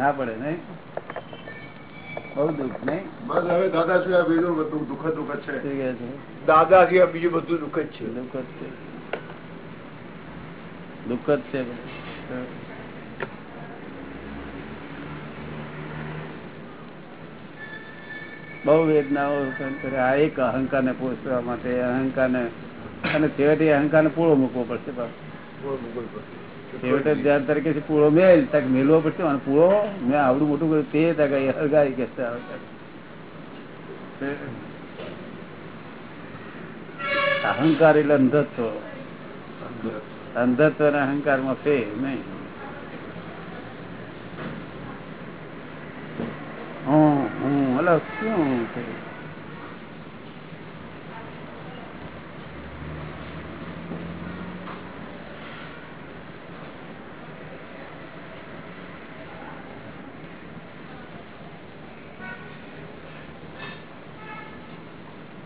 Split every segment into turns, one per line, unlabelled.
ના પડે નઈ બઉ દુઃખ નઈ
બસ હવે દાદા સિવાય બીજું બધું દુઃખ દુઃખ છે. દાદા સિવાય બીજું બધું દુઃખ જ છે.
દુઃખ જ છે. દુઃખ જ છે બઉ વેદનાઓ આ એક અહંકાર ને પોષવા માટે અહંકાર ને અને છેવટે અહંકાર ને પૂળો મૂકવો પડશે પાછો. છેવટે ધ્યાન તરીકે પૂળો મેલ તક મેલવો પડશે. અને પૂળો મેં આવડું મોટું કર્યું તે તક હરગાય કે અહંકાર એટલે અંધત્વ. અંધત્વ. અને અહંકારમાં ફેર નહીં. હું હું અલ શું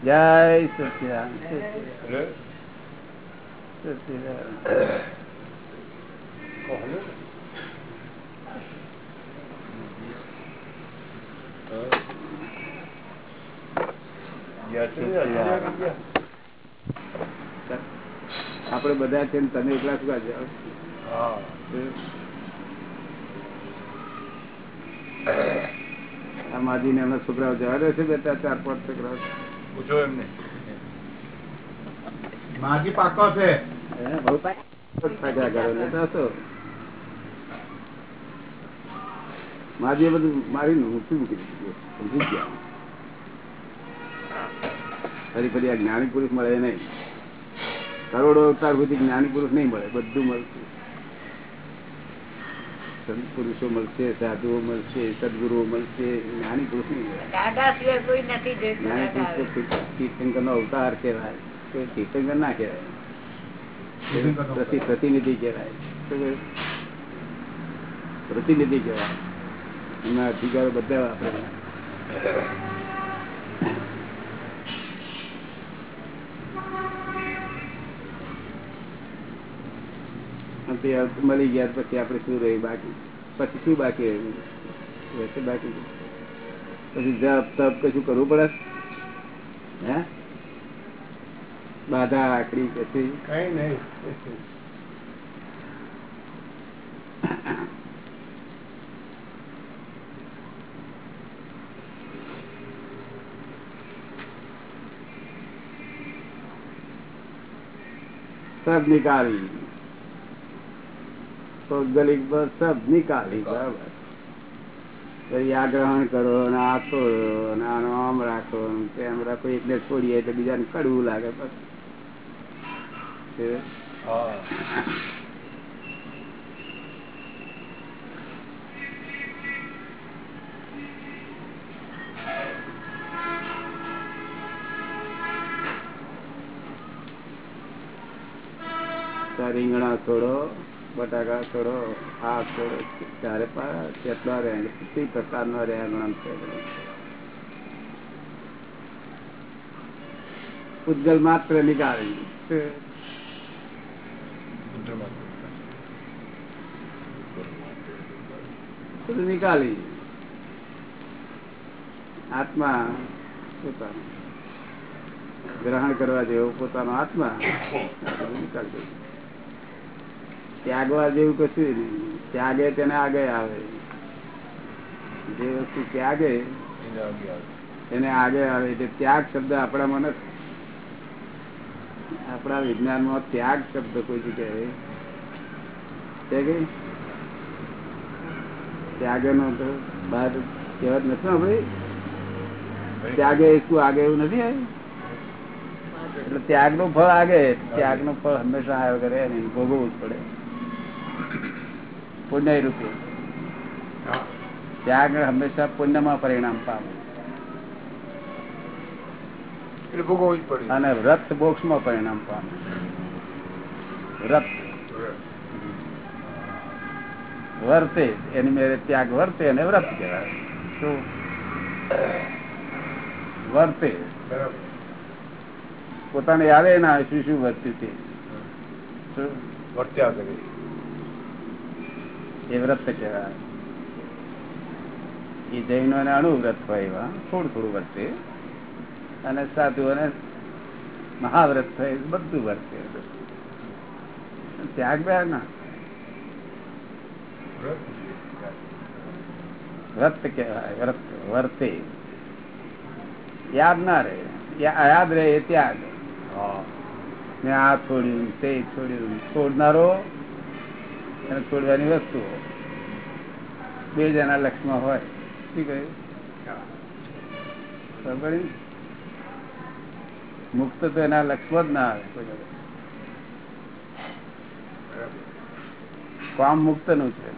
જય સચિદાન આપડે બધા છે તમે એકલા શું જાઓ આ માજી ને એમના છોકરાઓ જવા દે છે બેટા, ચાર પાંચ છોકરાઓ.
પૂછો એમને.
માજી પાકો છે.
માજી એ બધું મારી ઊંચું મૂકી ગયા. ફરી ફરી આ જ્ઞાની પુરુષ મળે નહીં. કરોડો અવતાર સુધી જ્ઞાની પુરુષ નહીં મળે બધું મળશે. સંત પુરુષો મળશે સાધુઓ મળશે સદગુરુઓ મળશે જ્ઞાની પુરુષ તીર્થંકર નો અવતાર કહેવાય તો તીર્થંકર ના કહેવાય. પ્રતિ પ્રતિનિધિ કહેવાય. પ્રતિનિધિ કહેવાય. એમના અધિકારો બધા વાપરે મળી ગયા પછી આપડે શું રહી બાકી? પછી શું બાકી રહ્યું રહેશે બાકી પછી જપ તપ કશું કરવું પડે? હે? બાધા આકડી પછી
કઈ નહીં.
સબ નિકાળી ભૌગોલિક પર સબ નિકાલી આ ગ્રહણ કરો અને આ છોડો અને આનો આમ રાખો તેમ રાખો. એકને છોડીએ એટલે બીજાને કડવું લાગે રીંગણા છોડો. બટાકા છોડો આ છોડો. ત્યારે પણ કેટલા રેંગ કેટલી પ્રકારનો રેંગણ છે. ઉજ્જવલ માત્ર નીકાળી. નિકાળી. આત્મા પોતાનો. ગ્રહણ કરવા જેવો પોતાનો આત્મા નિકાળી. ત્યાગવા જેવું કશું નહીં. ત્યાગે તેને આગળ આવે. જે વસ્તુ ત્યાગે, એને આગળ આવે. એટલે ત્યાગ શબ્દ આપણા મને આપણા વિજ્ઞાનમાં ત્યાગ શબ્દ કોઈ જગ્યાએ ત્યાગે નો તો બહાર કહેવત નથી ભાઈ ત્યાગે શું આગે એવું નથી આવ્યું એટલે ત્યાગનું ફળ આગે. ત્યાગનું ફળ હંમેશા આવ્યો કરે ભોગવવું જ પડે. પુણ્ય રૂપે. ત્યાગ હંમેશા પુણ્યમાં પરિણામ પામે. અને વ્રત બોક્ષમાં પરિણામ પામે. વ્રત વર્તે એની મેરે ત્યાગ વર્તે અને વ્રત કહેવાય. શું વર્તે. પોતાને આવે ના શું શું વર્ત્યું તે?
વર્ત્યા કરે.
એ વ્રત કહેવાય. એ જૈનો ને અણુવ્રત હોય એવા. થોડું થોડું વર્તે. અને સાધુઓને મહાવ્રત થાય બધું વર્તે. ત્યાગ બે ના વ્રત કહેવાય વ્રત વર્તે. યાદ ના રહે. યાદ રહે એ ત્યાગ. ને આ છોડ્યું તે છોડ્યું છોડનારો અને છોડવાની વસ્તુ બે જણા લક્ષમાં હોય. શું કહ્યું? મુક્ત તો એના લક્ષમાં જ ના આવે. કામ મુક્તનું છે.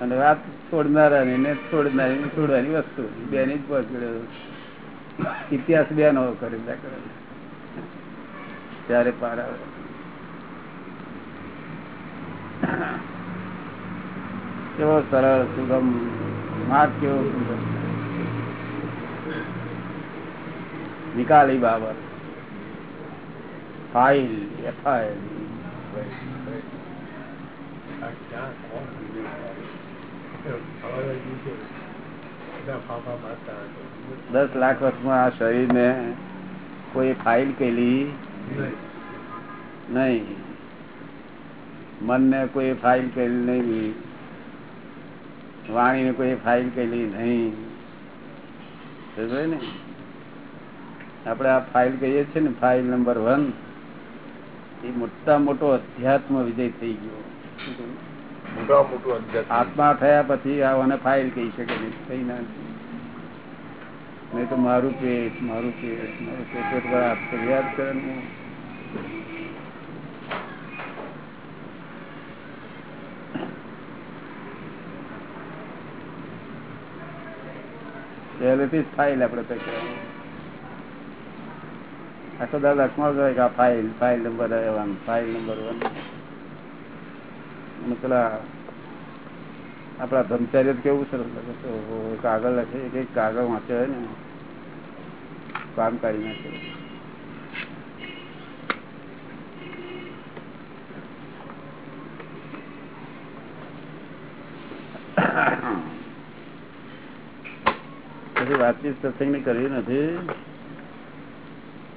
અને વાત છોડનારા ને છોડનારી છોડવાની વસ્તુ. બે ની જ ઇતિહાસ બે નો કરી કરે. ત્યારે પાર આવે. કેવો સરળ સુગમ માર્ગ કેવો સુગમ નિકાલી બાબત ફાઇલ એફઆઈઆર દસ લાખ વર્ષમાં આ શરીરને કોઈ ફાઇલ કેલી નહીં મનને કોઈ ફાઇલ કરેલી નહીં વાણીને કોઈ ફાઇલ કરેલી નહીં. ને? આપણે આ ફાઇલ કહીએ છીએ ને ફાઇલ નંબર વન એ મોટા મોટો અધ્યાત્મ વિજય થઈ ગયો. આત્મા થયા પછી આને ફાઇલ કહી શકે નહીં થઈ ના નહીં તો મારું પેટ મારું પેટ મારું પેટ યાદ કરે પહેલેથી જ ફાઇલ આપડે તો. આખો દાદા અખમાં જ કે આ file file number one file number one અને પેલા આપડા બ્રહ્મચાર્ય તો કેવું છે. કાગળ લખે એક કાગળ વાંચે હોય ને. કામ કાઢી નાખે. પછી વાતચીત સત્સંગની કરવી નથી.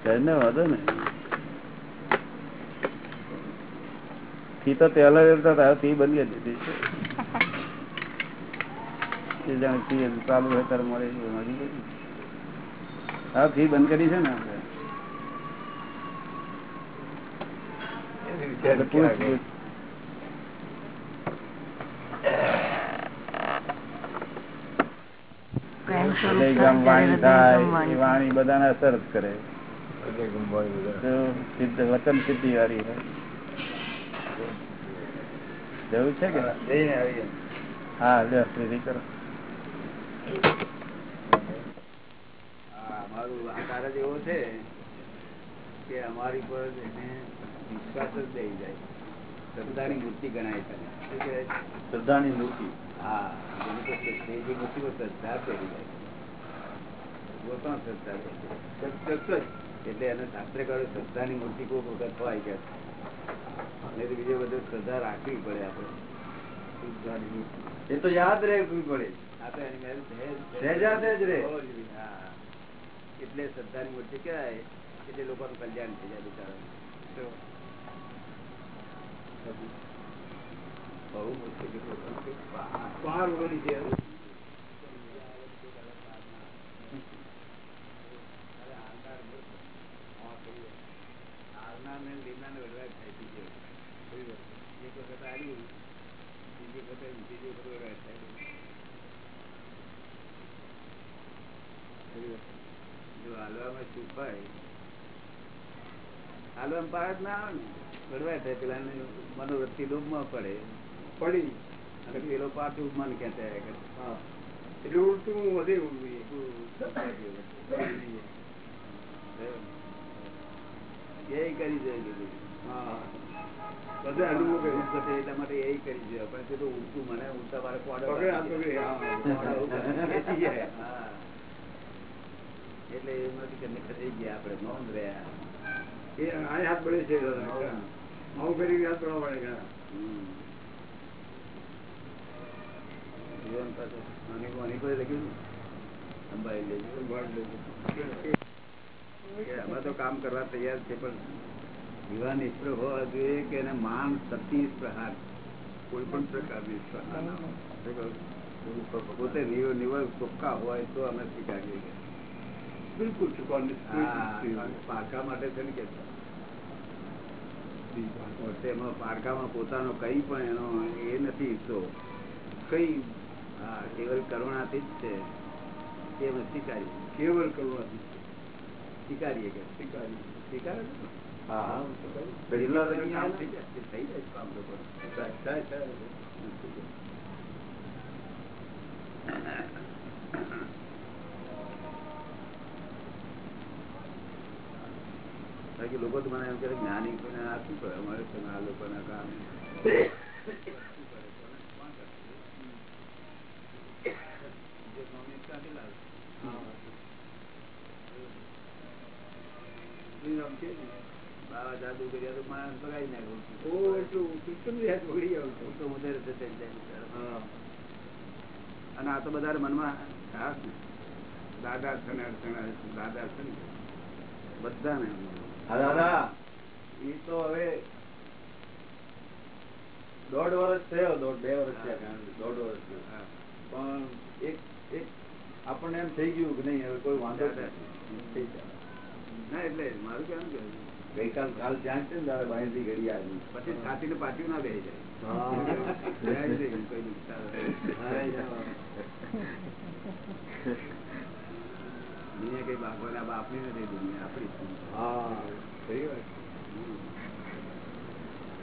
કરીને વાંધો ને ફી તો પહેલા રહેતા હતા ફી કરી જાણે ફી ચાલુ હોય ત્યારે મળે હા ફી બંધ કરી છે ને આપણે
એની
એટલે
વિચાર
પૂછ,
ક્યાં
પૂછ.
પ્રેમ સ્વરૂપ
એટલે વાણી થાય એ
વાણી.
વાણી બધાને અસર જ કરે. સિદ્ધ વચન સિદ્ધિ વાળી જવું છે કે? હા સ્વીરી કરો. અમારું આકાર જ એવો છે કે અમારી પર એને વિશ્વાસ જ દઈ જાય. શ્રદ્ધાની મૂર્તિ ગણાય છે?
શ્રદ્ધાની મૂર્તિ?
હા મૂર્તિ પર શ્રદ્ધા કરી જાય. ચોક્કસ જ. એટલે એને શાસ્ત્રે કહ્યું શ્રદ્ધાની મૂર્તિ કોઈ વખત હોય કે નહીં? તો બીજે બધું શ્રદ્ધા રાખવી પડે આપણે.
એ તો યાદ રહેવી પડે.
એટલે શ્રદ્ધાની મૂર્તિ કહેવાય એટલે લોકોનું કલ્યાણ થઈ જાય બિચારા બહુ મુશ્કેલી છે અરે હાલનાર મૂર્ખ. હા, કહ્યું. હાલનારને ને લીધનારને વડવાય થાય બીજે. કહ્યું. એક વખત આવ્યું બીજી વખતે ત્રીજી વખત વડવાય થાય કહ્યું. જો હોય ના આવે ને. વડવાય થાય પેલા મનોવૃત્તિ લોભમાં પડે.
પડી.
અને પેલો પાછું મન ખેંચાય કરે.
એટલે ઉલટું વધે
એ. કરી જાય
હા.
બધા અનુભવ કર્યો. એટલા માટે એ કરી જોઈએ પણ તે તો ઉલટું મને ઉલટા વાળા કોડો
પકડે હાથ પકડે, હા.
કોડો ખેંચી જાય. હા. એટલે એવું નથી કે નિકટ થઈ ગયા આપણે મૌન રહ્યા.
એ આ હાથ પડે છે મૌન. કરી હાથ પડવા પડે.
એ લખ્યું સંભાળી લેજો. અમે તો કામ કરવા તૈયાર છે પણ નિષ્ફળ હોવા જોઈએ કે એને માન સતી પ્રહાર. કોઈ પણ પ્રકારની પ્રહાર. પોતે નિવ- નિવળ ચોખ્ખા હોય તો અમે સ્વીકારીએ
બિલકુલ
પારકા માટે છે ને કે એમાં પારકામાં પોતાનો કઈ પણ એનો એ નથી તો
કઈ
હા કેવલ કરુણાથી જ છે. કેવલ સ્વીકારી
કેવલ કરુણાથી
સ્વીકારીએ કે
સ્વીકારી
સ્વીકારે
હા
થઈ જાય. કામ
થાય થાય.
કારણ કે લોકો તો મને એમ કે જ્ઞાની કોઈને આ શું કરે? અમારે છે આ લોકોના કામ બાવા જાદુ કર્યા તો માણસ બગાડી નાખ્યો અને આ તો બધા મનમાં દાદા દાદા ને બધાને
એ તો હવે દોઢ વર્ષ થયો દોઢ બે વર્ષ થયા દોઢ વર્ષ પણ એક એક આપણને એમ થઈ ગયું કે નહીં હવે કોઈ વાંધો નથી.
ના એટલે મારું કેમ કે
ગઈકાલ કાલ ત્યાં છે ને દાદા બહારથી ઘડી આવી.
પછી છાતીને પાટિયું ના બેસી જાય. જાય, કોઈ નુકસાન. દુનિયા કઈ બાપોના નથી દુનિયા આપણી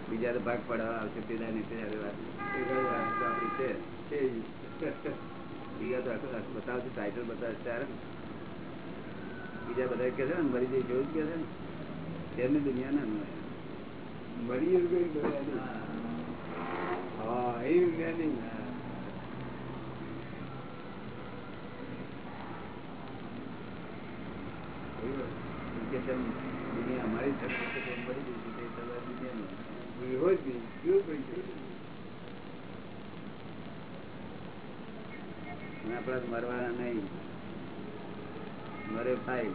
બીજા તો ભાગ પડાવવા આવશે પેલા ની આપણી છે. બીજા તો બતાવશે ટાઈટલ બતાવશે ત્યારે. બીજા બધા કે છે ને મરી જઈ જેવું જ કે છે ને. તેમની દુનિયા ના.
મરી એવું હા. એ જ્ઞાની
કે તેમ દુનિયા અમારી છે તેમ મરી જઈશું તે તમારી દુનિયાનું.
હોય જ કેવું કઈ છે
આપણા મરવાના નહીં મરે ફાઇલ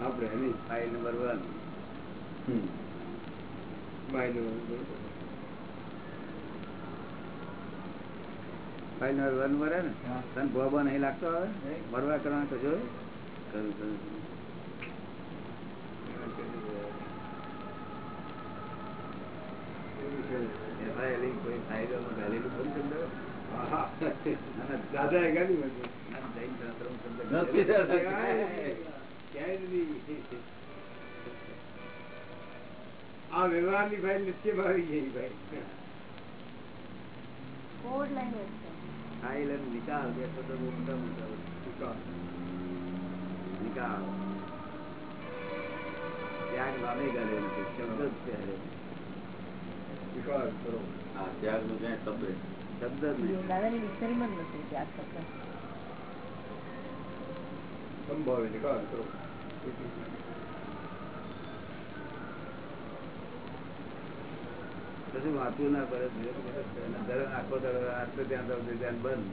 આપણે એની
ફાઇલ મરવાનું ફાઇલ મરવાનું મરે ને તને ભોબો નહીં લાગતો હવે? મરવા કરવાનું તો કરું કરું
વ્યવહારની આ ફાઇલ નિશ્ચય આવી ગઈ ભાઈ
કોડ
ફાઇલ નિકાલ મોટા મોટા નિકાલ ત્યાગ નામે ગાલે નથી શબ્દ જ છે હારે.
વિકાસ કરો
હા ત્યાગનું ક્યાંય શબ્દ
શબ્દ જ નહીં
દાદાની ડિક્શનરીમાં જ નથી ત્યાગ શબ્દ
સંભાવે નિકાલ કરો
કશું વાંચવું ના પડે આખો દાડો આટલે ત્યાં રૌદ્ર ધ્યાન બંધ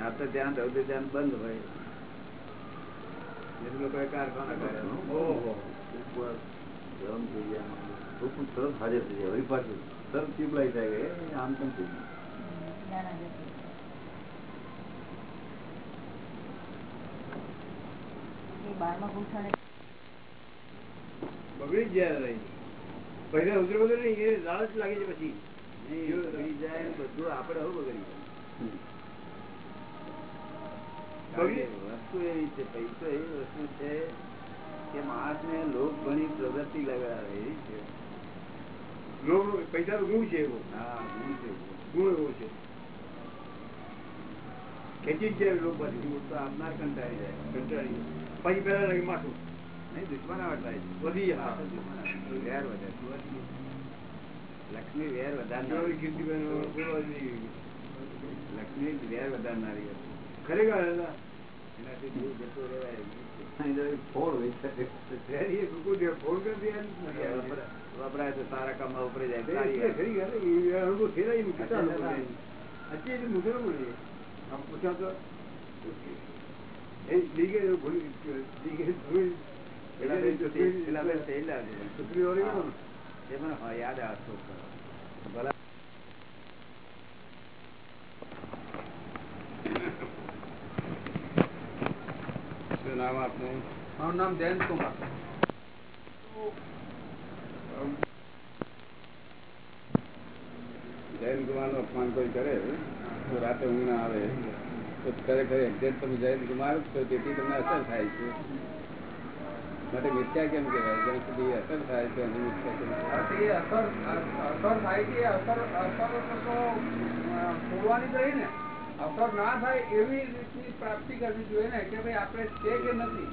આટલે ત્યાં રૌદ્ર ધ્યાન બંધ હોય લોકોએ કારખાના કર્યા
હાજર થઈ જાય. વળી પાછું તરત ટ્યુબલાઇટ થાય કે આમ કેમ થઈ ગયું?
બગડી જ જાય રહી પહેલા ઉતરો બધો નહીં એ લાલચ લાગે છે પછી.
બગડી જાય બધું આપડે હવે બગડી કે વસ્તુ એવી છે પૈસો એવી વસ્તુ છે કે માણસને લોક ઘણી પ્રગતિ લગાવે એવી છે.
પૈસા તો ગુણ છે એવો.
હા ગુણ છે
ગુણ એવો છે. ખેંચી જાય લોક પાછી.
તો આપનાર કંટાળી જાય.
કંટાળી પછી પેલા લાગે માથું.
નહીં દુશ્મનાવટ થાય
વધી હા
દુશ્મનાવટ. વેર વધે લક્ષ્મી વેર વધારનારી.
કીર્તિબેન.
લક્ષ્મી વેર વધારનારી.
ખરેખર એ
મને યાદ આવતો બરાબર શું નામ આપનું?
મારું નામ જયંત કુમાર.
જયંત કુમારનું અપમાન કોઈ કરે? તો રાતે ઊંઘ ના આવે. તો ખરેખર એક્ઝેક્ટ તમે જયંત કુમાર તો તેથી તમને અસર થાય છે. માટે મિથ્યા કેમ કહેવાય? જ્યાં સુધી અસર થાય છે એની મિથ્યા કેમ
અસર અસર થાય છે અસર અસર તો છોડવાની જ રહી ને. અસર ના થાય એવી રીતની પ્રાપ્તિ કરવી જોઈએ ને કે ભાઈ આપણે છે કે નથી?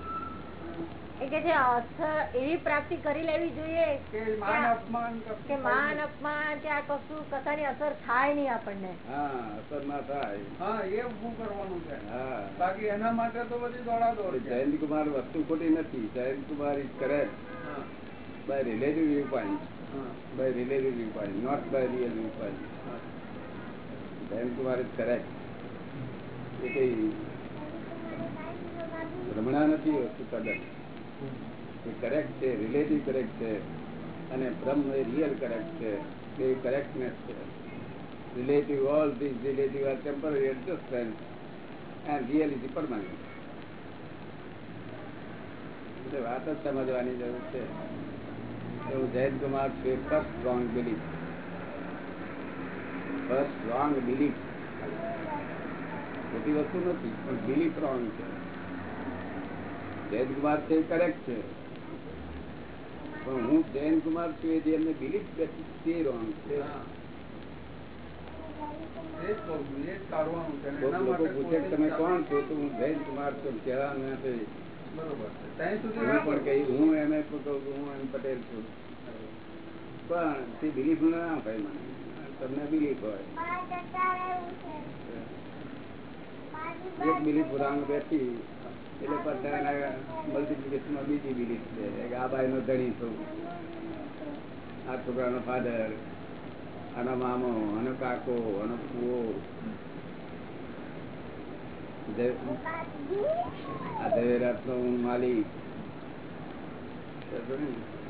એ કે છે અસર એવી પ્રાપ્તિ કરી લેવી જોઈએ
કે માન અપમાન
કે માન અપમાન કે આ કશું કશાની અસર થાય નહીં આપણને.
હા અસર ના થાય.
હા એ ઊભું કરવાનું છે?
હા.
બાકી એના માટે તો બધી દોડાદોડ છે.
જયંત કુમાર વસ્તુ ખોટી નથી. Jayant Kumar is correct by relative view point by relative view point not by real view point. Jayant Kumar is correct એ કઈ ભ્રમણા નથી વસ્તુ તદ્દન એ કરેક્ટ છે રિલેટિવ કરેક્ટ છે, અને ભ્રમ એ રિયલ કરેક્ટ છે, એ કરેક્ટનેસ છે. Relative all this relative are temporary adjustment and real is permanent એટલે વાત જ સમજવાની જરૂર છે. એવું જયંત કુમાર છે first wrong belief first wrong belief ખોટી વસ્તુ નથી પણ બિલીફ રોંગ છે. જયંત કુમાર છે કરેક્ટ છે. પણ હું જયંત કુમાર છું એ જે એમને બિલીફ બેઠી તે રોંગ છે. લોકો પૂછે કે તમે કોણ છો? તો હું જયંત કુમાર છું. કહેવાનું નથી
બરોબર
પણ કહી હું એમ હું એમ પટેલ છું. પણ તે બિલીફ ના હોય મને તમને બિલીફ હોય. એક બિલીફ રાંગ બેઠી. એટલે પછી એના મલ્ટીપ્લિકેશનમાં બીજી બિલીફ છે. કે આ બાઈનો ધણી છું. આ છોકરાનો ફાધર આનો મામો, આનો કાકો, આનો ફુઓ આ ઝવેરાતનો હું માલિક.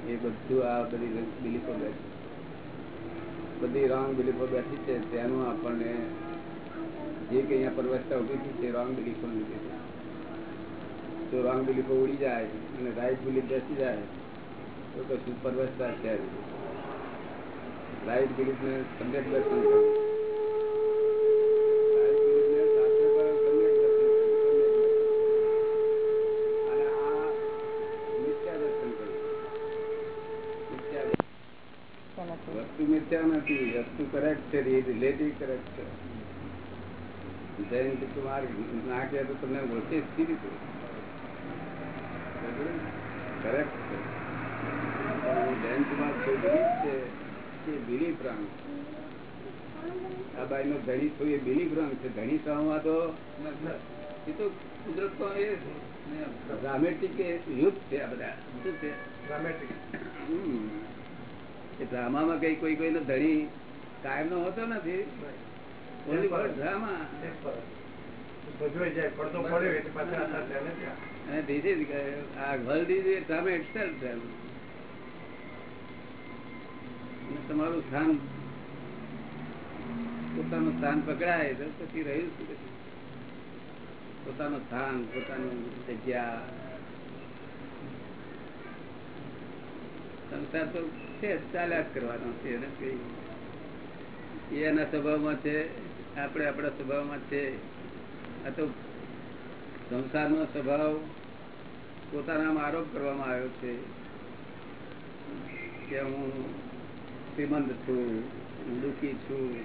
એ બધું આ બધી બિલીફો બેઠી. બધી રોંગ બિલીફો બેઠી છે. તેનું આપણને જે કઈ અહીંયા પરવસ્તા ઊભી થઈ છે રોંગ બિલીફો લીધે છે. તો રોંગ બિલીફો ઉડી જાય અને રાઈટ બિલીફ બેસી જાય તો કશું પરવસ્તા છે રાઈટ બિલીફ ને સમ્યક દર્શન કરવું Right belief ને શાસ્ત્ર પર સમ્યક દર્શન કરવું, સમ્યક દર્શન. અને આ મિથ્યા દર્શન કરવું મિથ્યા દર્શન. વસ્તુ મિથ્યા નથી વસ્તુ કરેક્ટ છે રિલેટિવ કરેક્ટ છે. જયંત કુમાર ના કહે તો તમને ઓળખી જ કીધી રીતે કરેક્ટ છે. પણ કુમાર છું બિલીફ છે એ બિલીફ રંગ આ બાઈ નો ધણી છું એ બિલીફ રંગ છે. ધણી સહવા તો એ તો કુદરત એ ડ્રામેટિક યુદ્ધ છે આ બધા. શું છે? ડ્રામેટિક એ ડ્રામામાં કઈ કોઈ કોઈનો ધણી કાયમ નો હોતો નથી. તમારું સ્થાન પોતાનું સ્થાન પકડાય તો પછી રહ્યું શું પોતાનું સ્થાન પોતાનું જગ્યા. સંસાર તો છે ચાલ્યા જ કરવાનો છે એના સ્વભાવમાં છે. આપણે આપણા સ્વભાવમાં છે. આ તો સંસારનો સ્વભાવ પોતાનામાં આરોપ કરવામાં આવ્યો છે કે હું શ્રીમંત છું દુઃખી છું.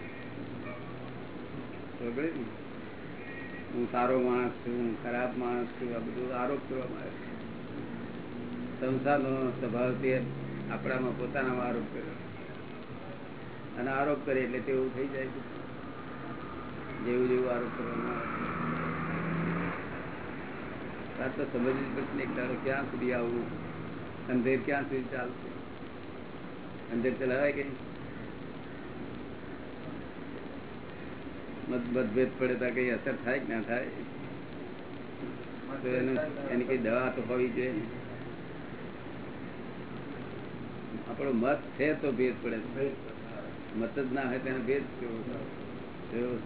હું સારો માણસ છું ખરાબ માણસ છું. આ બધું આરોપ કરવામાં આવ્યો છે. સંસારનો સ્વભાવ તે આપણામાં પોતાનામાં આરોપ કર્યો. અને આરોપ કરે એટલે તેવું થઈ જાય છે. જેવું જેવું આરોપ કરવામાં સમજવી પડશે ક્યાં સુધી આવું? અંધેર ક્યાં સુધી ચાલશે? અંધેર ચલાવાય કે મતભેદ પડે તો કઈ અસર થાય કે ના થાય? તો એનું, એની કઈ દવા તો હોવી જોઈએ. આપણો મત છે તો ભેદ પડે મત જ ના હોય તેને ભેદ કેવો.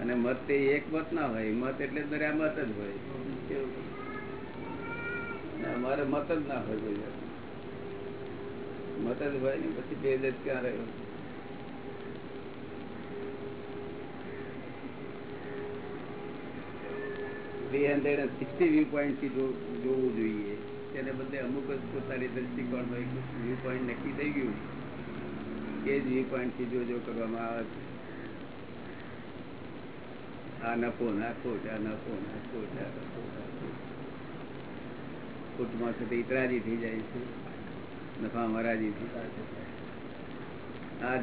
અને મત તે એક મત ના હોય. મત એટલે દરિયા મત જ હોય. અમારે મત જ ના હોય મત જ હોય ને પછી ભેદ જ ક્યાં રહ્યો? Three hundred and sixty view પોઈન્ટથી જોવું જોઈએ. તેને બદલે અમુક જ પોતાની દ્રષ્ટિકોણમાં એક વ્યૂ પોઈન્ટ નક્કી થઈ ગયું એ જ વ્યૂ પોઈન્ટથી જો જો કરવામાં આવે છે ઇતરાજી થઈ જાય છે. નફા મરાજી થઈ આ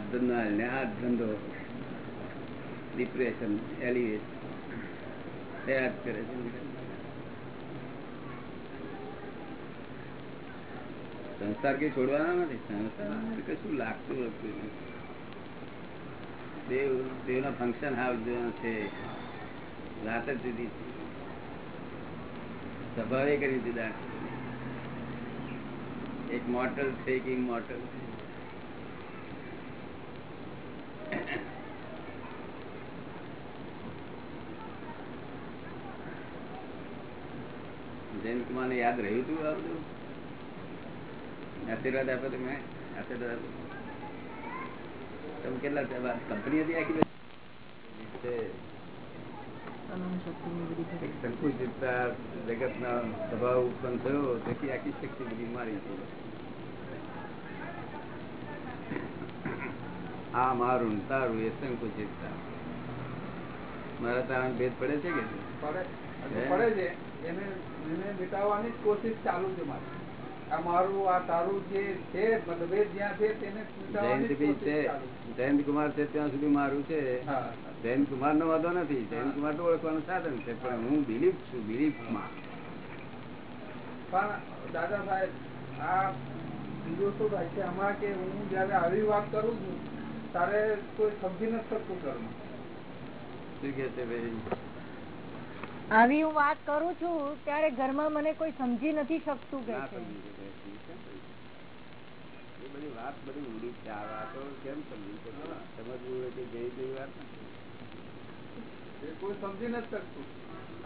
ને આ ધંધો. ડિપ્રેશન એલિવેટ તૈયાર કરે છે. સંસાર કઈ છોડવાના નથી. સંસાર કશું લાગતું નથી. દેવ, દેવના ફંક્શન હાઉસ છે. વાત જ જુદી સ્વભાવે કરી જુદા એક મોટલ છે કે ઇમોર્ટલ છે કુમાર ને યાદ રહ્યું તું આ બધું? આશીર્વાદ આપ્યો તમે આશીર્વાદ તમે કેટલા કંપની હતી આખી બધી? છે. જગત ના સ્વભાવ ઉત્પન્ન થયો તેથી આખી શક્તિ બધી મારી આ મારું તારું એ સંકુચિતતા મારા તારણ ભેદ પડે છે કે?
પડે. છે. એને મિટાવવાની કોશિશ ચાલુ છે મારી. આ આ તારું જે છે મતભેદ જ્યાં છે તેને મિટાવવાની
જયંત છે કુમાર છે ત્યાં સુધી મારું છે. જયંત કુમાર નો વાંધો નથી જયંત કુમાર તો ઓળખવાનું સાધન છે પણ હું બિલીફ છું બિલીફમાં
પણ દાદા સાહેબ આ બીજું શું થાય છે આમાં કે હું જયારે આવી વાત કરું છું ત્યારે કોઈ સમજી નથી શકતું ઘરમાં.
શું કે છે ભાઈ?
આવી હું વાત કરું છું ત્યારે ઘરમાં મને કોઈ સમજી નથી શકતું કે
ના
છે
સમજી શકે કેમ સમજી શકે? એ બધી વાત બધી ઊંડી છે. આ વાતો કેમ સમજી શકો? સમજવું એટલે જઈ જઈ વાત.
કોઈ સમજી નથી શકતું.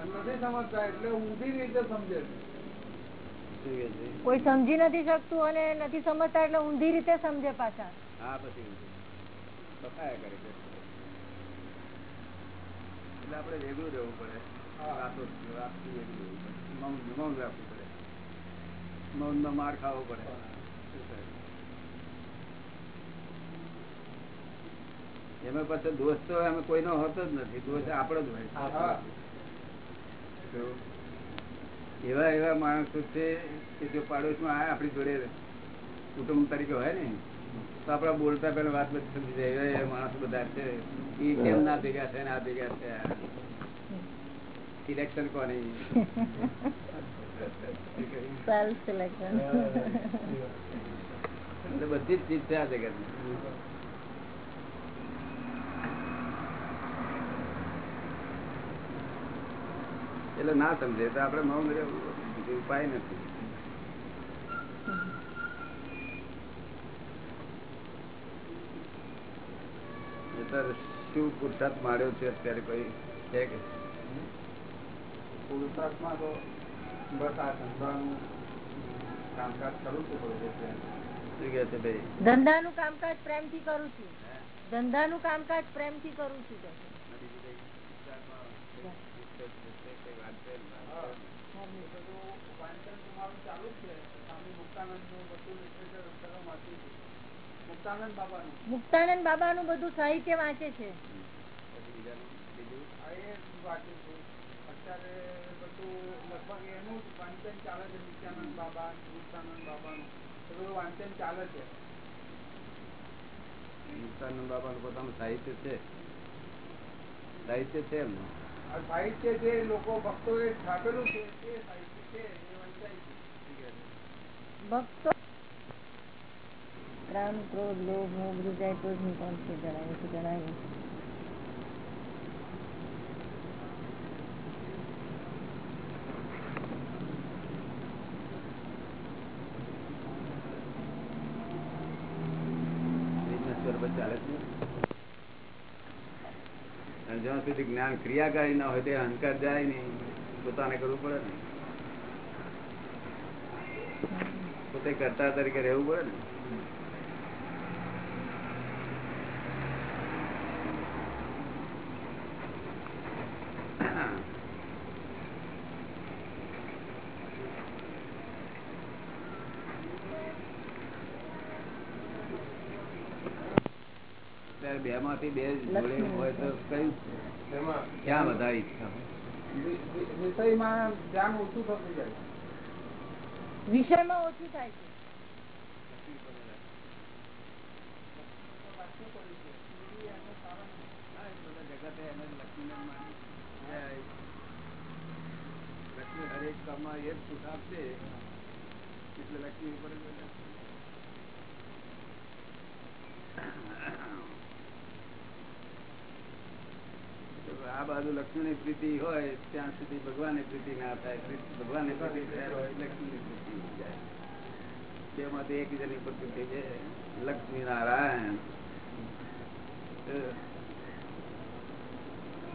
નથી સમજતા એટલે ઊંધી રીતે સમજે છે.
શું કે છે?
કોઈ સમજી નથી શકતું અને નથી સમજતા એટલે ઊંધી રીતે સમજે પાછા.
હા પછી. બતાયા કરે છે. એટલે આપણે વેગળું રહેવું પડે. વાતો વાતથી વેગળું રહેવું પડે. મૌન મૌન રાખવું પડે. મૌનમાં માર ખાવો પડે શું થાય? એમાં પાછો દોષ તો અમે કોઈનો હોતો જ નથી. દોષ આપણો જ હોય એવા એવા માણસો છે કે જો પાડોશમાં આપણી જોડે કુટુંબ તરીકે હોય ને. તો આપડા બોલતા પેલા વાત બધી સમજી જાય. એવા એવા માણસો બધા છે. એ કેમ ના ભેગા છે ના ભેગા છે સિલેક્શન કોને? બધી જ ચીજ છે આ જગત એટલે ના સમજે તો આપડે મૌન રહેવું ઉપાય નથી. શું પુરસાદ માર્યો છે અત્યારે કોઈ છે કે?
પુરુષાર્થમાં તો બસ આ ધંધાનું કામકાજ કરું છે
કે છે ભાઈ?
ધંધાનું કામકાજ પ્રેમથી કરું છું. ધંધાનું કામકાજ પ્રેમથી કરું છું કે છે.
બીજું કઈ પુરસાદમાં કઈ પુસ્તક છે, કઈ વાંચે ને વાંચે ને.
બધું વાંચન તમારું ચાલુ જ છે સ્વામી મુક્તાનંદનું બધું literature અત્યારે વાંચું છું મુક્તાનંદ બાબાનું.
બધું સાહિત્ય વાંચે છે
પછી બીજાનું બીજું
આ એ વાંચું છું અત્યારે બધું લગભગ એનું જ વાંચન ચાલે છે નિત્યાનંદ બાબા મુક્તાનંદ બાબાનું એ બધું વાંચન ચાલે છે.
મુક્તાનંદ બાબાનું પોતાનું સાહિત્ય છે. સાહિત્ય છે એમનું.
આ સાહિત્ય જે લોકો ભક્તોએ છાપેલું છે તે સાહિત્ય છે એ વંચાય છે.
ભક્તો રામ ક્રોધ, લોભ, મોહ બધું જાય તો જ હું કોણ છે જણાવ્યું જણાવ્યું
છે? સુધી જ્ઞાન ક્રિયાકારી ના હોય તે અહંકાર જાય નહીં. પોતાને કરવું પડે ને. પોતે કરતા તરીકે રહેવું પડે ને ત્યારે બે માંથી બે જોડે હોય તો કયું
એમાં
ક્યાં વધારે ઈચ્છા હોય
વિ- વિ- વિષયમાં ધ્યાન ઓછું થતું જાય
વિષયમાં ઓછું થાય છે
હા, એ બધા જગતે એને જ લક્ષ્મીને જ માની. જય. લક્ષ્મી હરેક કામમાં એ જ સુખ આપશે એટલે લક્ષ્મી ઉપર જ બધા. તો આ બાજુ લક્ષ્મી ની પ્રીતિ હોય, ત્યાં સુધી ભગવાનની પ્રીતિ ના થાય. ભગવાનની પ્રીતિ થયા હોય લક્ષ્મી ની પ્રીતિ જાય. બે માંથી એકબીજાની ઉપર પ્રીતિ છે લક્ષ્મી નારાયણ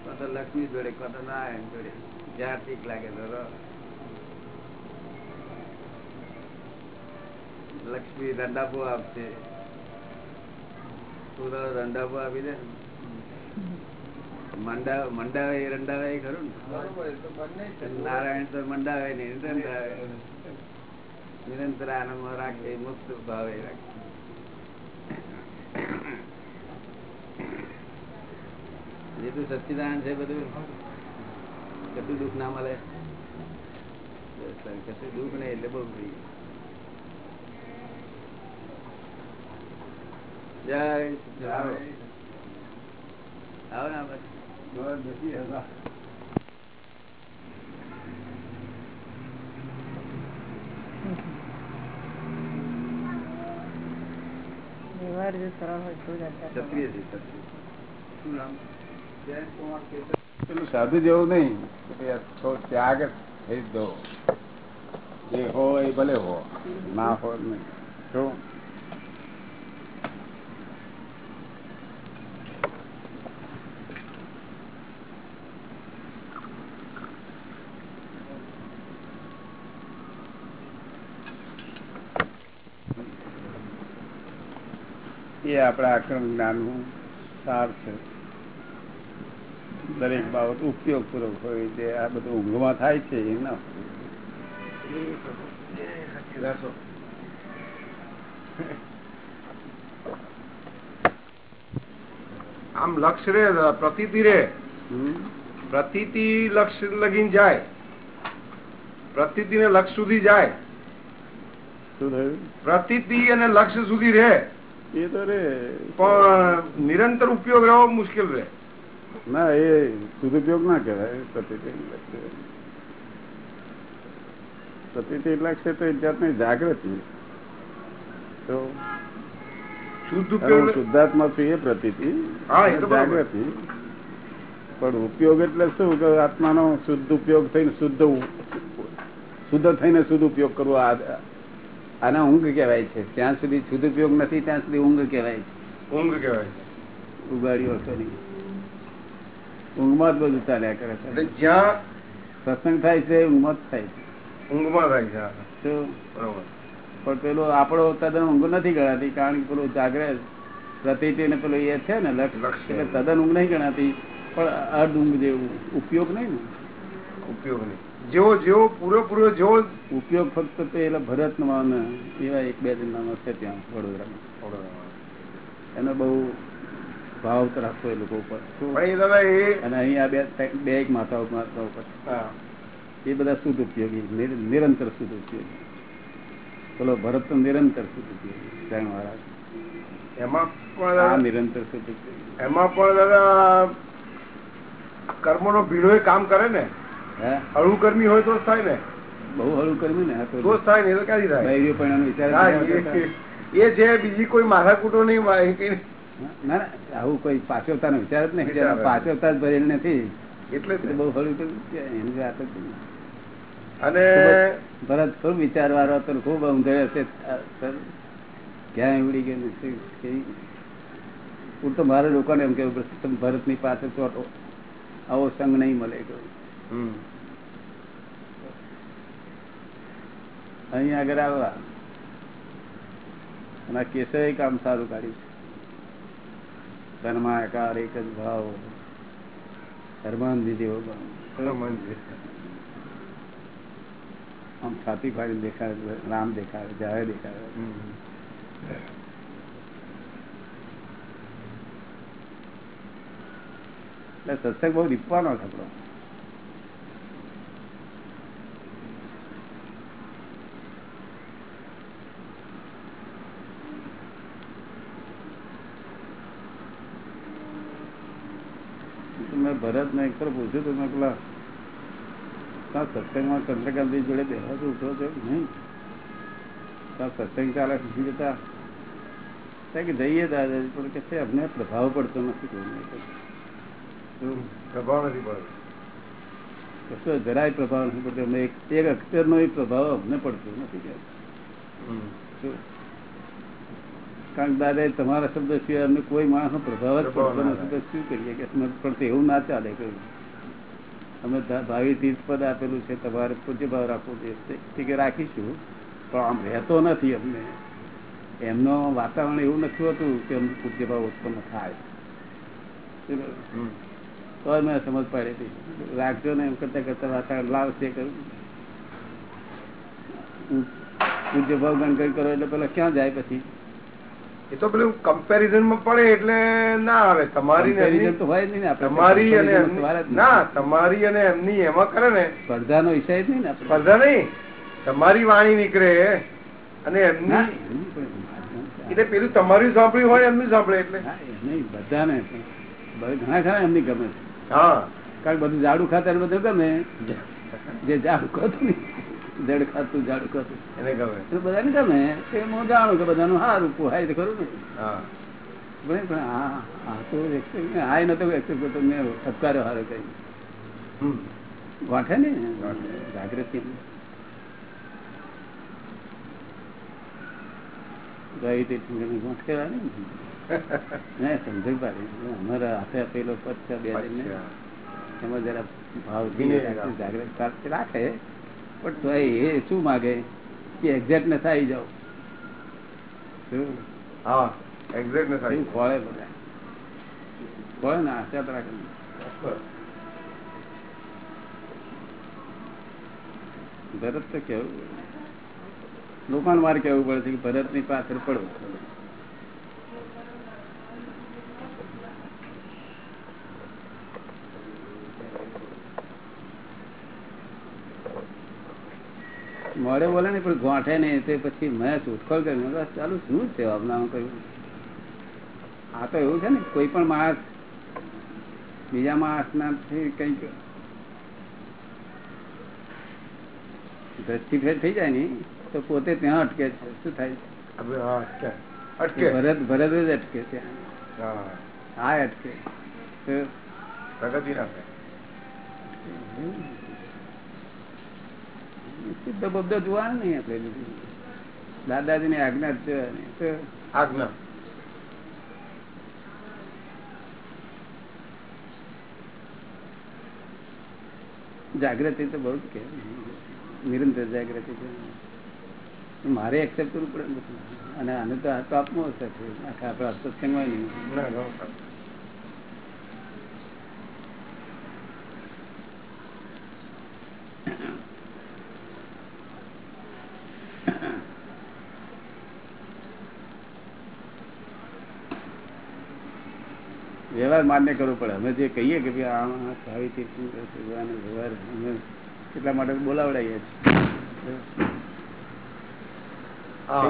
કાં તો લક્ષ્મી જોડે, કાં તો નારાયણ જોડે. જ્યાં ઠીક લાગે તો રહો. લક્ષ્મી રંડાપો આપશે. તું તો રંડાપો આપી દે. મંડા મંડાવે એ રંડાવે એ ખરું. ને? નારાયણ તો મંડાવે નહીં રંડાવે નિરંતર આનંદમાં રાખે મુક્ત ભાવે રાખે. જેટલું સચ્ચિદાનંદ છે બધું કેટલું દુઃખ ના મળે? કશું દુઃખ નહીં એટલે બહુ થઈ જય આવો આવો ને આપણે. સાધુ જેવું નહીં ત્યાગ થઈ દો જે હોય ભલે હો ના હોય નહીં. શું? એ આપણા આક્રમ જ્ઞાનનું સાર છે. દરેક બાબત ઉપયોગ પૂર્વક હોય જે આ બધું ઊંઘમાં થાય છે એ ના
આમ લક્ષ રે પ્રતિતિ રે. પ્રતિતિ લક્ષ લગીન જાય. પ્રતિતિ ને લક્ષ સુધી જાય.
શું થયું?
પ્રતીતિ અને લક્ષ્ય સુધી રહે.
એ તો રે.
પણ નિરંતર ઉપયોગ રહેવો મુશ્કેલ રહે.
ના એ સદુપયોગ ના કહેવાય. લક્ષ્ય પ્રતિતિ તો એક જાતની જાગૃતિ તો શુદ્ધાત્મા છું એ પ્રતિતિ જાગૃતિ પણ ઉપયોગ એટલે શું કે આત્માનો શુદ્ધ ઉપયોગ થઈને શુદ્ધ શુદ્ધ થઈને શુદ્ધ ઉપયોગ કરવો આ- આને ઊંઘ કહેવાય છે. ત્યાં સુધી શુદ્ધ ઉપયોગ નથી ત્યાં સુધી ઊંઘ કહેવાય છે.
ઊંઘ કહેવાય
ઉગાડ્યો કરી. ઊંઘમાં જ બધું ચાલ્યા કરે છે.
જ્યાં
સત્સંગ થાય છે ઊંઘમાં જ થાય છે.
ઊંઘમાં થાય છે? બરોબર.
પણ પેલો આપણો તદ્દન ઊંઘ નથી ગણાતી કારણ કે પેલું જાગ્રત પ્રતિતિ ને પેલું એ છે ને લક્ષ. એટલે તદ્દન ઊંઘ નહીં ગણાતી પણ અર્ધ ઊંઘ જેવું. ઉપયોગ નહીં ને?
ઉપયોગ નહીં. જેવો જેવો પૂરેપૂરો જેવો
ઉપયોગ ફક્ત પેલા ભરત એવા એક બે જણાનો છે ત્યાં વડોદરામાં. એનો બહુ ભાવ રાખતો એ લોકો ઉપર. અને અહીંયા બે બે એક માતા માતા ઉપર. એ બધા શુદ્ધ ઉપયોગી નિરંતર શુદ્ધ ઉપયોગી. ચલો ભરત તો નિરંતર શુદ્ધ ઉપયોગી ત્રણ વાળા
એમાં પણ
નિરંતર શુદ્ધ
એમાં પણ દાદા કર્મનો ભીડો એ કામ કરે ને. હળવું કર્મી હોય તો થાય ને.
બહુ હળવું કર્યું ને
તો
તો
થાય ને તો ક્યાંથી થાય?
પણ વિચાર
એ-
જે છે બીજી કોઈ માથાકૂટો નહીં મા- નહીં.
ના ના આવું કોઈ પાછળતાનો વિચાર જ નહીં. પાછળતા જ ભરેલ નથી.
એટલે
બહુ હળવું કર્યું એની વાત જ
અને
ભરત ખૂબ વિચાર વાળો હતો ને ખૂબ ઊંધળ હશે આ ક્યાં ઉડી ગયું નથી. હું તો મારે લોકોને એમ કેવું ભરતની ભરતની પાસે ચોટો. આવો સંગ નહીં મળે કહ્યું. અહીં આગળ આવવા. અને કેશવે કામ સારું કાઢ્યું છે. ધર્માકાર એક જ ભાવ. ધર્માંધી જેવો આમ છાતી ફાડી દેખાય રામ દેખાય જાહેર દેખાય. એટલે સત્સંગ બહુ દીપવાનો છે આપણો તો મેં ભરત ને એક પર પૂછ્યું તો મેં પેલા ત્યાં સત્સંગમાં ચંદ્રકાંતજી જોડે બેહાતો ઉઠો છે નહીં? ત્યાં સત્સંગ ચાલે નથી જતા? કે જઈએ દાદાજી પણ કે છે અમને પ્રભાવ પડતો નથી કોઈ
પ્રભાવ નથી પડતો.
કશો જરાય પ્રભાવ નથી પડતો. એક અક્ષરનો પ્રભાવ અમને પડતો નથી કે
હમ.
શું? કારણ કે દાદા તમારા શબ્દ સિવાય અમને કોઈ માણસનો પ્રભાવ જ પડતો શું કરીએ કે અમે પણ એવું ના ચાલે કહ્યું અમે ભાવિ તીર્થ પદ આપેલું છે તમારે પૂજ્ય ભાવ રાખવો જોઈએ કે રાખીશું. પણ આમ રહેતો નથી અમને. એમનો વાતાવરણ એવું નથી હોતું કે અમને પૂજ્ય ભાવ ઉત્પન્ન થાય. કહ્યું? તો મેં સમજ પાડી હતી. રાખજો ને એમ કરતા કરતા વાતાવરણ લાવશે કરું પૂજ્ય ભાવ ગણગણ કરો એટલે પેલા ક્યાં જાય પછી?
એ તો પેલું કમ્પેરિઝનમાં પડે એટલે ના આવે. તમારી ને તમારી અને. ના તમારી અને એમની એમાં કરે ને.
સ્પર્ધાનો વિષય નહીં ને
સ્પર્ધા નહીં. તમારી વાણી નીકળે અને એમની
ના,
એટલે પેલું તમારું સાંભળ્યું હોય એમનું સાંભળે એટલે.
નહીં, બધાને. ઘણા ખરા એમની ગમે
હા.
કારણ બધું ઝાડુ ખાતા એટલે બધું ગમે. જે ઝાડુ ખાતું નહીં. જડ ખાતું ઝાડુ ખાતું.
એને ગમે.
એટલે બધાને ગમે. એ હું જાણું કે બધાનું સારું પોહાય તો ખરું ને.
હા.
પણ આ તો accept- નતો એક્સેપ્ટ કરતો મેં ઠપકાર્યો હારો કઈ. વાંઠે ને? જાગૃતિ. ગઈ તે વાંઠેલા ને. સમજણ પાડી. અમારા હાથે આપેલો પદ છે બે એમાં જરા ભાવ જાગૃત રાખે. પણ તો એ શું માગે? કે એક્ઝેક્ટનેસ આવી જાવ
હા એક્ઝેક્ટ ને
એવું ખોળે બધા? ખોળે ને આશા રાખે. ભરત તો કેવું લોકોને મારે કેવું પડે છે કે ભરતની પાછળ પડો. મોડે બોલે ને પણ ગોઠે નહીં તે પછી મેં શોધખોળ કરી ચાલુ શું છે અબનામાં કહ્યું આ તો એવું છે ને કોઈ પણ માણસ બીજા માણસના ના દ્રષ્ટિફેર ફેર થઈ જાય ને તો પોતે ત્યાં અટકે છે. શું થાય છે?
અટકે.
ભરત ભરત જ અટકે છે.
હા.
હા અટકે.
પ્રગતિ ના થાય
શુદ્ધ બધો જોવાનું નહીં આપણે દાદાજી ની આજ્ઞા જ જોવાની.
આજ્ઞા.
જાગૃતિ તો બહુ જ કે નિરંતર જાગૃતિ છે. મારે એક્સેપ્ટ કરવું પડે અને આને તો આપવો હશે આખા આપણા સત્સંગમાં નહીં
ના ઘણું સારું.
વ્યવહાર માન્ય કરવો પડે. અમે જે કહીએ કે ભાઈ આ માણસ આવી શું કરશે, વ્યવહાર અમે એટલા માટે બોલાવડાવીએ છીએ.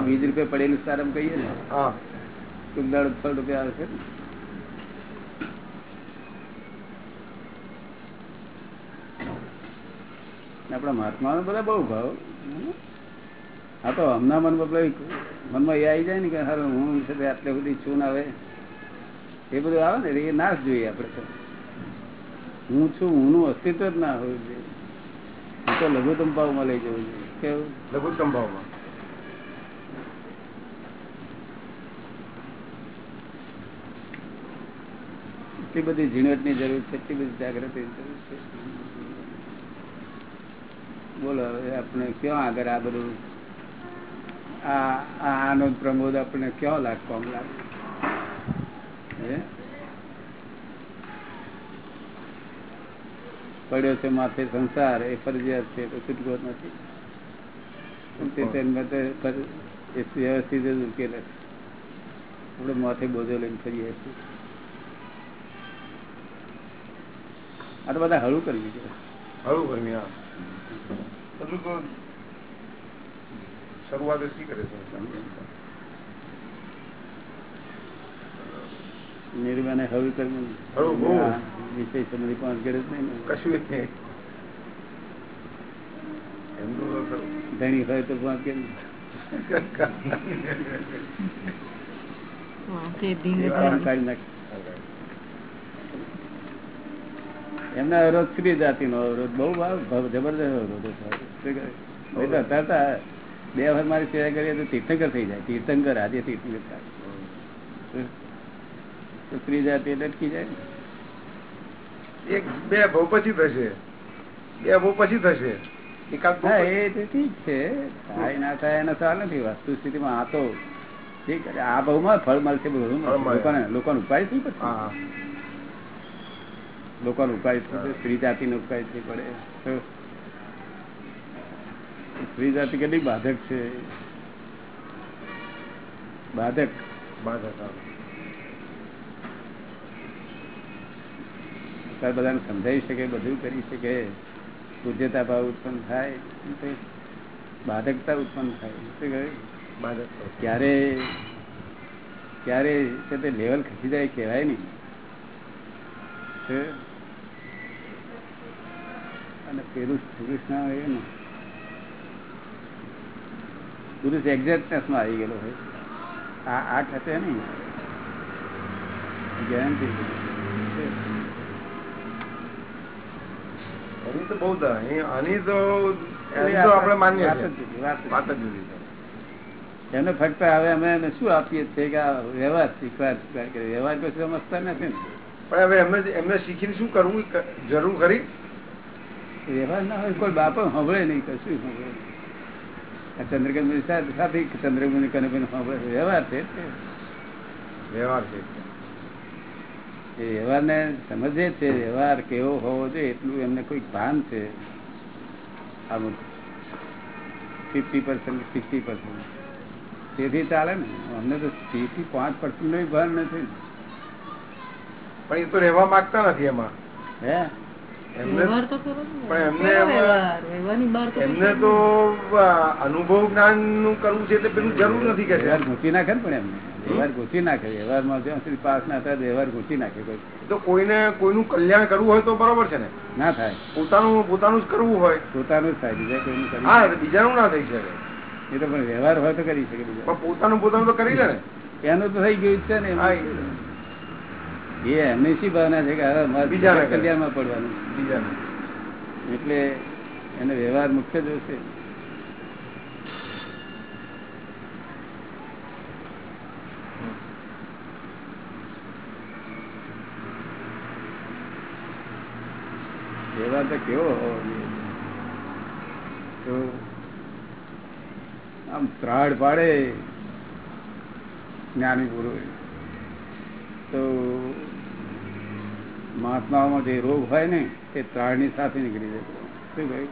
વીસ રૂપિયા પડેલું સારમ કહીએ ને. કુંદાળ છ રૂપિયા આવે છે આપણા મહાત્મા બધા બહુ ભાવ. હા તો હમણાં મન પેલો મનમાં એ આવી જાય ને કે હારું હું આટલે બધી છું ને હવે. એ બધું આવે ને એ ના જ જોઈએ આપણે હું છું હુંનું અસ્તિત્વ જ ના હોવું જોઈએ. હું તો લઘુત્તમ ભાવમાં લઈ જવું જોઈએ કેવું?
લઘુત્તમ ભાવમાં
એટલી બધી ઝીણવટની જરૂર છે એટલી બધી જાગૃતિની જરૂર છે. બોલો હવે આપણે ક્યાં આગળ આ બધું? આ આનંદ પ્રમોદ આપણે ક્યાં લાગવા લાગે? હે પડ્યો છે માથે સંસાર એ ફરજિયાત છે તો છૂટકો નથી વ્યવસ્થિત જ ઉકેલે આપણે માથે બોજો લઈને ફરીએ છીએ આ તો બધા હળું કરવી છે
હળું કરવી બધું તો શરૂઆત કરે છે
નિર્માને હળું કર્યું વિષય સંબંધી પાંચ કરે જ નહીં
કશું જ નહીં. એમનું તો ખરું.
ધણી હોય તો પાંચ કેમ એમના અવરોધ સ્ત્રી જાતિનો અવરોધ. બહુ જબરદસ્ત અવરોધ હતો. બે વખત મારી સેવા કરીએ તો તીર્થંકર થઈ જાય. તીર્થંકર આજે તીર્થંકર થાય. તો સ્ત્રી જાતિ એટલે અટકી જાય
એક બે બહુ પછી થશે. બે બહુ પછી થશે. એકાદ બહુ
હા
પછી.
એ ઠીક છે. થાય ના થાય એનો સવાલ નથી. વસ્તુ સ્થિતિમાં આ તો ઠીક છે. આ બહુમાં ફળ મળશે. લોકોને લોકોને ઉપાય થઈ પડશે. લોકોને ઉપાય થશે સ્ત્રી જાતિનો ઉપાય થઈ પડે? સ્ત્રી જાતિ કેટલી બાધક છે. બાધક.
બાધક, હા.
બધાને સમજાવી શકે બધું કરી શકે પૂજ્યતા ભાવ ઉત્પન્ન થાય બાધકતા ઉત્પન્ન થાય કહ્યું? ક્યારે ક્યારે તે લેવલ ખસી જાય કહેવાય નહીં? અને પેલું પુરુષ ના હોય ને પુરુષ એક્ઝેક્ટનેસમાં આવી ગયેલો હોય આ આ ખસે નહીં ગેરંટી
એની તો બહુ આની તો એની તો આપણે માન્ય
વાત જ જુદી, વાત જ
વાત જ
જુદી.
જુદી છે.
એમને ફક્ત હવે અમે એને શું આપીએ છીએ કે આ વ્યવહાર શીખવા વ્યવહાર કશું સમજતા નથી
પણ હવે એમને એમને શીખીને શું કરવું જરૂર ખરી
વ્યવહાર ના હોય કોઈ બાપ સાંભળે નહીં કશું સાંભળે નહીં. ચંદ્રકાંત સાથે ચંદ્રકાંત કનકભાઈ સાંભળે. વ્યવહાર છે
વ્યવહાર છે
વ્યવહારને સમજે છે વ્યવહાર કેવો હોવો જોઈએ એટલું એમને કોઈ ભાન છે. આમ ફિફ્ટી પર્સન્ટ સિક્સટી પર્સન્ટ તેથી ચાલે ને. અમને તો થી પાંચ પર્સન્ટનું ભાન નથી.
પણ એ તો રહેવા માંગતા નથી એમાં.
હે?
એમને
તો
એમાં- અનુભવ જ્ઞાનનું કરવું છે એટલે પેલું જરૂર નથી કે છે.
વ્યવહાર ગૂંચી નાખે ને પણ એમને. વ્યવહાર ગૂંચી નાખે. વ્યવહારમાં જ્યાં સુધી પાસ ના થાય વ્યવહાર ગૂંચી નાખે કોઈ.
તો કોઈને કોઈનું કલ્યાણ કરવું હોય તો બરોબર છે ને?
ના થાય.
પોતાનું પોતાનું જ કરવું હોય.
પોતાનું જ થાય બીજા કોઈનું કરી
હા બીજાનું ના થઈ શકે.
એ તો પણ વ્યવહાર હોય તો કરી શકે
પણ પોતાનું પોતાનું તો કરી લે ને.
એનું તો થઈ ગયું જ છે ને.
હા,
એમનું. એ એમની શી ભાવના છે કે હવે મારે કલ્યાણમાં પડવાનું.
બીજા
એટલે એને વ્યવહાર મુખ્ય જોશે. વ્યવહાર તો કેવો હોવો જોઈએ. તો આમ ત્રાડ પાડે જ્ઞાની પુરુષ તો મહાત્માઓમાં જે રોગ હોય ને તે ત્રાળની સાથે નીકળી જતો શું કહ્યું?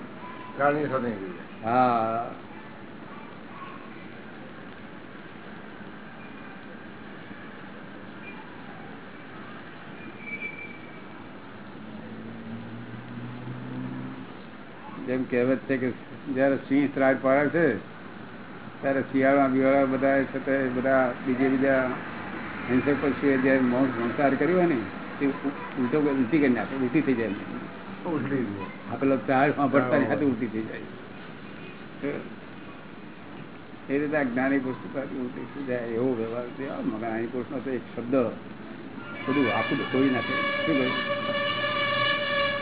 ત્રાણની સાથે નીકળી જાય.
હા. જેમ કહેવત છે કે જયારે સિંહ ત્રાડ પાડે છે ત્યારે શિયાળા બિયાળા બધા છે બધા બીજે બીજા હિંસક પક્ષીઓ જે મંસાર કર્યો હોય ને તે ઉલટો ઉલટી કરી નાખે ઉલટી થઈ જાય આપેલો ચાર સાંભળતા ની સાથે ઉલટી થઈ જાય. એ રીતે આ જ્ઞાની પુરુષ પાસે થઈ જાય એવો વ્યવહાર છે. આ જ્ઞાની પુરુષનો તો એક શબ્દ બધું આખું ખોઈ નાખે. શું કહ્યું?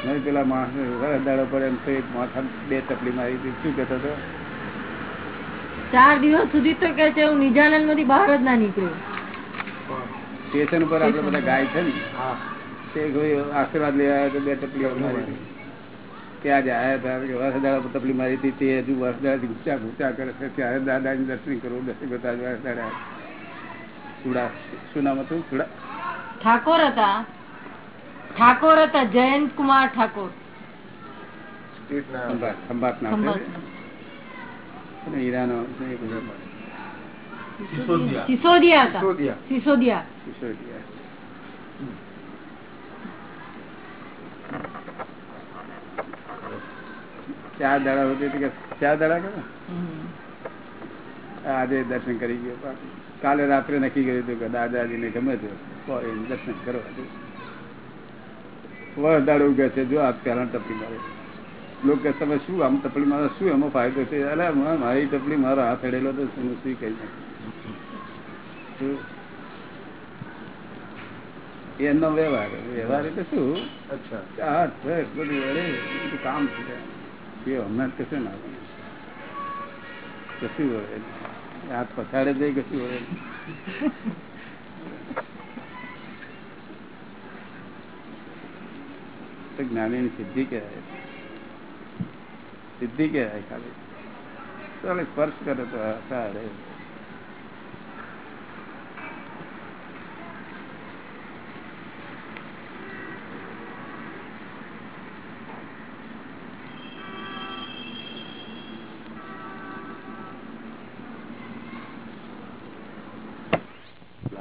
નહીં પેલા માણસ દાડો પડે એમ તો એક માથા બે તકલી મારી હતી. શું કહેતો હતો?
ચાર દિવસ સુધી તો કે છે હું નિજાનંદમાંથી બહાર જ ના નીકળ્યો.
સ્ટેશન ઉપર આપડે બધા ગાય છે ને તે કોઈ આશીર્વાદ લેવા આવ્યા તો બે તકલીઓ મારી. ત્યાં જ આવ્યા હતા કે વર્ષદાડા પર તકલી મારી હતી તે હજુ વર્ષદાડાથી ગુસ્સા ગુસ્સા કરે છે. ત્યારે દાદાની દર્શન કરવું દર્શન કરતા વર્ષ વર્ષદાડા સુડા શું નામ હતું? સુડા?
ઠાકોર હતા. ઠાકોર હતા જયંત કુમાર ઠાકોર.
સ્ટેટ
ખંભાત નામ છે. હીરાનો
સિસોદિયા.
સિસોદિયા.
ચાર દાડા હોતી કે ચાર દાડા
કે
આજે દર્શન કરી ગયો. કાલે રાત્રે નક્કી કર્યું હતું કે દાદાજીને ગમે તે દર્શન કરવા. વર્ષ દાડો ઉગે છે જો આ પહેલા ટપલી મારે. લોકો તમે શું આમ તપલી મારે? શું એમાં ફાયદો છે? અરે મારી તપલી મારા હાથ અડેલો તો શું શું કહી નાખ્યું. એમનો વ્યવહાર. વ્યવહાર એટલે શું?
અચ્છા.
બધું અરે કામ છે. હમણાં જ કશું ના કશું વળે હાથ પછાડે જઈ કશું વળે જ્ઞાની ની સિદ્ધિ કહેવાય. સિદ્ધિ કહેવાય ખાલી. ચાલે સ્પર્શ કરે તો સારે.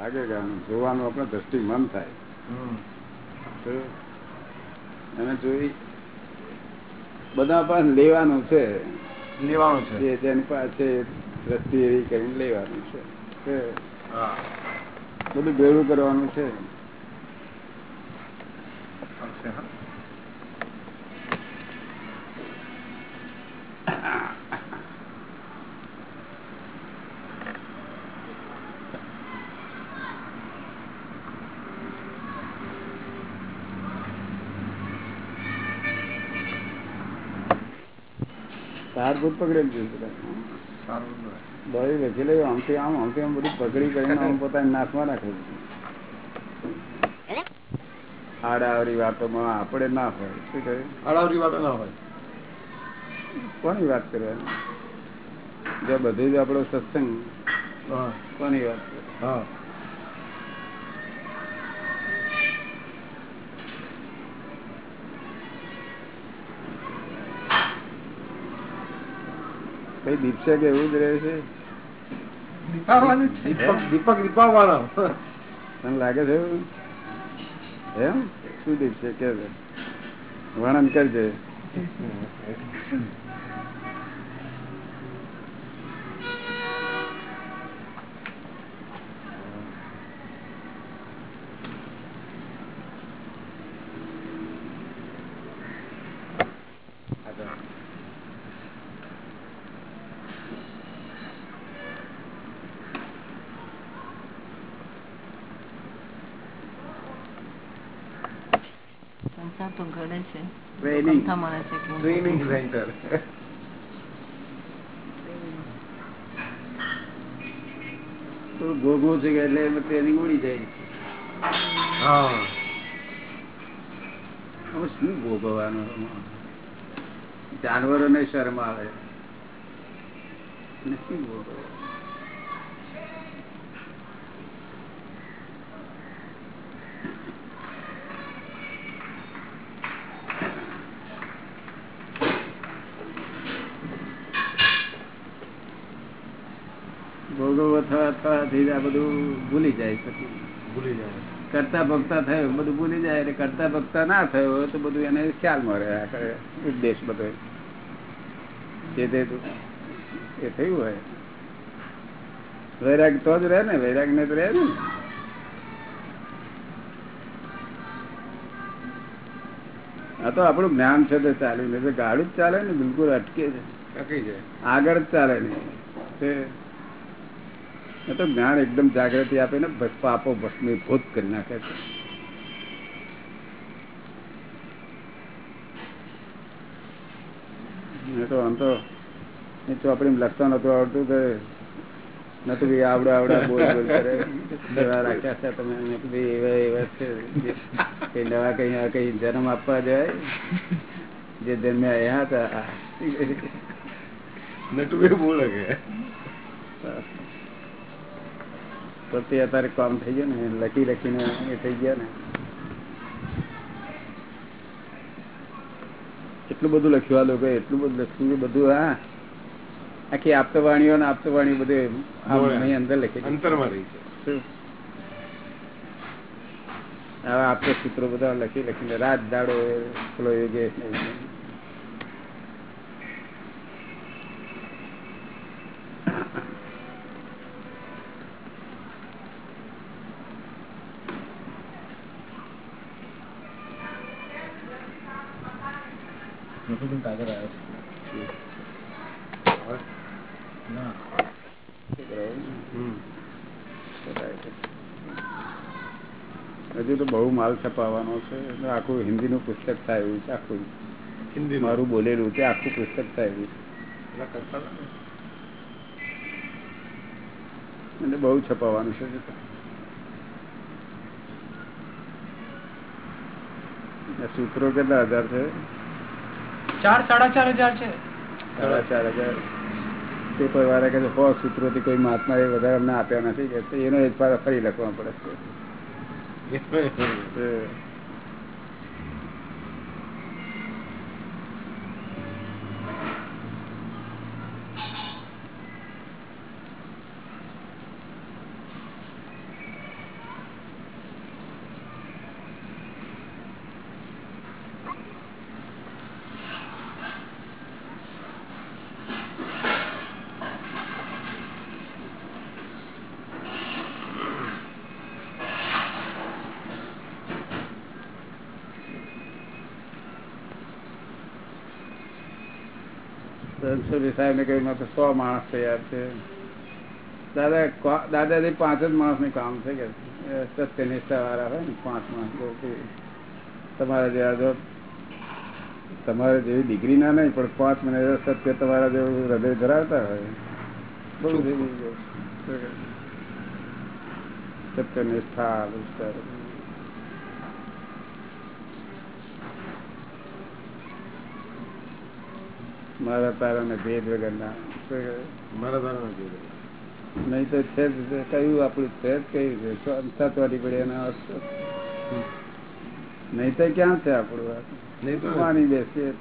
લાગે કે જોવાનું આપણે દ્રષ્ટિ મન થાય અને જોઈ બધા પણ લેવાનું છે
લેવાનું છે.
તેની પાસે દ્રષ્ટિ એવી કરીને લેવાનું છે. બધું ભેળું કરવાનું છે.
હા.
પકડેલ છે બધા.
સારું ને.
દોરી વેચી લેવું આમથી આમ આમથી આમ બધું પકડી કરીને આમ પોતાની નાશમાં નાખે છે. આડાવરી વાતોમાં આપણે ના હોય. શું કહે?
આડાવરી વાતો ના હોય.
કોની વાત કરવાની જો બધું જ આપણો સત્સંગ. કોની વાત કરે?
હા.
કઈ દીપસે કે એવું જ રહે છે?
દીપક દીપાવવાનો.
તને લાગે છે એવું? એમ? શું દીપસે કે વર્ણન કરજે
સંસાર તો ઘડે છે
Training.
કમથા મળે છે કે
ટ્રેનિંગ સેન્ટર
થોડું ભોગવું છે કે એટલે એમાં ટ્રેનિંગ ઉડી જાય.
હા.
શું ભોગવવાનું જાનવરો ને શરમ આવે શું ભોગવવાનું ભોગવવા થવા આ બધું ભૂલી જાય પછી.
ભૂલી જાય.
કરતા ભક્તા થયો બધું ભૂલી જાય એટલે કરતા ભક્તા ના થયો તો બધું એને ખ્યાલમાં રહ્યા કરે ઉદ્દેશ બધો. જે તે એ થયું હોય. વૈરાગ તો જ રહે ને વૈરાગ ને તો રહે ને. આ તો આપણું જ્ઞાન છે તે ચાલ્યું ગાડું જ ચાલે ને બિલકુલ અટકે છે. આગળ જ ચાલે ને. તે જ્ઞાન એકદમ જાગૃતિ આપે ને પાપો ભસ્મીભૂત કરી નાખે છે. તો આમ તો એ ચોપડીમાં લખતા નતું આવડતું કે નતું ભાઈ આવડા આવડા બોલ બોલ કરે. કેવા રાખ્યા છે તમે. ભાઈ એવા એવા છે. કઈ નવા કઈ કઈ જન્મ આપવા જાય. જે જન્મ્યા અહીંયા હતા.
નટુભાઈ બોલે કે?
તો તે અત્યારે કામ થઈ ગયું ને લખી લખીને એ થઈ ગયા ને. એટલું બધું લખ્યું આ લોકો એટલું બધું લખ્યું બધું હા. આખી આપતવાણીઓ ને આપતવાણીઓ બધું અંદર લખી
અંતરમાં રહી છે?
આવા આપતો સૂત્રો બધા લખી લખીને રાત દાડો પેલો યોગેશ ને એવું.
હમ.
હજુ તો બહુ માલ છપાવવાનો છે. આખું હિન્દીનું પુસ્તક થાય એવું છે આખું.
હિન્દી
મારું બોલેલું છે આખું પુસ્તક થાય એવું છે.
કરતા હતા ને.
એટલે બહુ છપાવવાનું છે. સૂત્રો કેટલા હજાર છે?
ચાર સાડા ચાર હજાર છે.
સાડા ચાર હજાર. પેપર વાળા કે સો સૂત્રોથી કોઈ મહાત્મા એ વધારે અમને આપ્યા નથી. કે એનો એક ફરી લખવા પડે છે. એ રણછોડજી સાહેબ ને કહ્યું તો સો માણસ તૈયાર છે. દાદા દાદાજી પાંચ જ માણસનું કામ છે કે સત્ય નિષ્ઠા વાળા હોય ને પાંચ માણસ તમારા જેવા જો તમારે જેવી ડિગ્રી ના નહીં પણ પાંચ મિનિટ સત્ય તમારા જેવું હૃદય ધરાવતા હોય. બહુ સત્ય નિષ્ઠા. મારા તારા ને ભેદ વગરના. નહીં તો છે કયું આપણું છે કયું છે સતવાડી પડે એના અર્થ? નહીં તો ક્યાં છે આપણું
નહીં તો
પાણી બેસીએ.